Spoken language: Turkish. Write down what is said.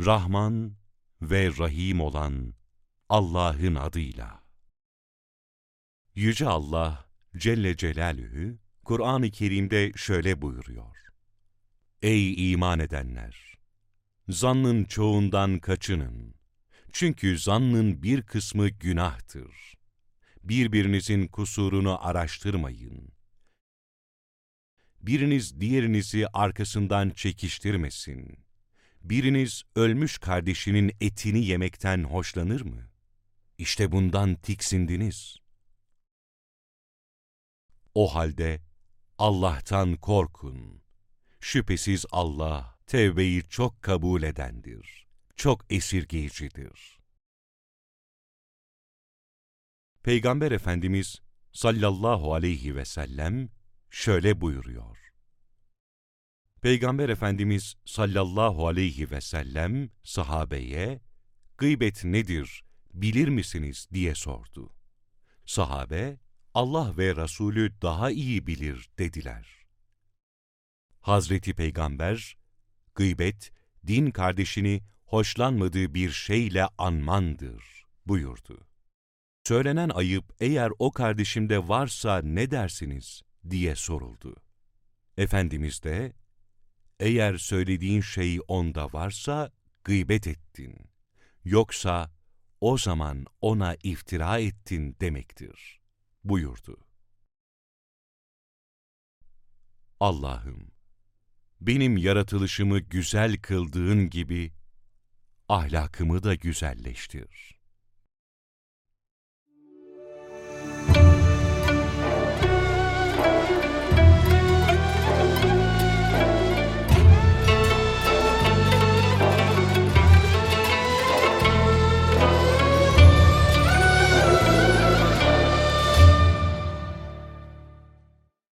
Rahman ve Rahim olan Allah'ın adıyla. Yüce Allah Celle Celaluhu Kur'an-ı Kerim'de şöyle buyuruyor. Ey iman edenler! Zannın çoğundan kaçının. Çünkü zannın bir kısmı günahtır. Birbirinizin kusurunu araştırmayın. Biriniz diğerinizi arkasından çekiştirmesin. Biriniz ölmüş kardeşinin etini yemekten hoşlanır mı? İşte bundan tiksindiniz. O halde Allah'tan korkun. Şüphesiz Allah tevbeyi çok kabul edendir, çok esirgeyicidir. Peygamber Efendimiz sallallahu aleyhi ve sellem şöyle buyuruyor. Peygamber Efendimiz sallallahu aleyhi ve sellem sahabeye gıybet nedir bilir misiniz diye sordu. Sahabe Allah ve Resulü daha iyi bilir dediler. Hazreti Peygamber, gıybet, din kardeşini hoşlanmadığı bir şeyle anmandır buyurdu. Söylenen ayıp eğer o kardeşimde varsa ne dersiniz diye soruldu. Efendimiz de, eğer söylediğin şey onda varsa gıybet ettin. Yoksa o zaman ona iftira ettin demektir buyurdu. Allah'ım, benim yaratılışımı güzel kıldığın gibi ahlakımı da güzelleştir.